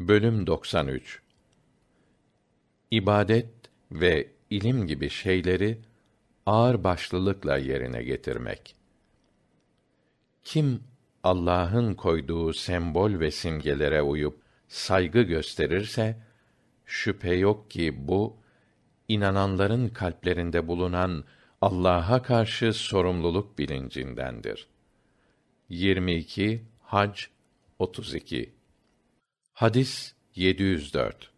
Bölüm 93 İbadet ve ilim gibi şeyleri ağır başlılıkla yerine getirmek. Kim Allah'ın koyduğu sembol ve simgelere uyup saygı gösterirse şüphe yok ki bu inananların kalplerinde bulunan Allah'a karşı sorumluluk bilincindendir. 22 Hac 32 Hadis 704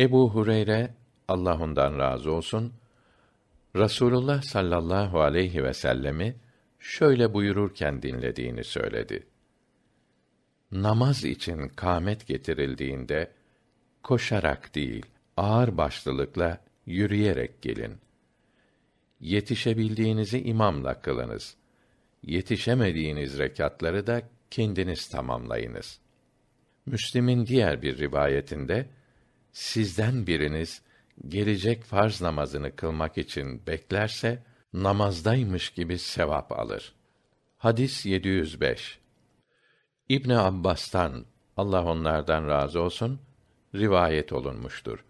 Ebu Hureyre Allah ondan razı olsun Rasulullah sallallahu aleyhi ve sellemi şöyle buyururken dinlediğini söyledi. Namaz için kâmet getirildiğinde koşarak değil, ağır başlılıkla yürüyerek gelin. Yetişebildiğinizi imamla kılınız. Yetişemediğiniz rekatları da kendiniz tamamlayınız. Müslim'in diğer bir rivayetinde sizden biriniz gelecek farz namazını kılmak için beklerse namazdaymış gibi sevap alır. Hadis 705. İbn Abbas'tan Allah onlardan razı olsun rivayet olunmuştur.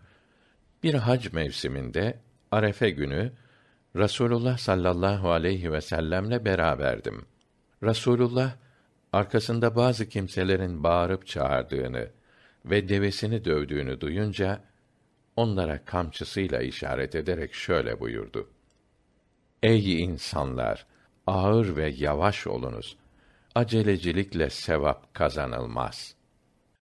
Bir hac mevsiminde Arefe günü Rasulullah sallallahu aleyhi ve sellemle beraberdim. Rasulullah arkasında bazı kimselerin bağırıp çağırdığını ve devesini dövdüğünü duyunca onlara kamçısıyla işaret ederek şöyle buyurdu: Ey insanlar, ağır ve yavaş olunuz. Acelecilikle sevap kazanılmaz.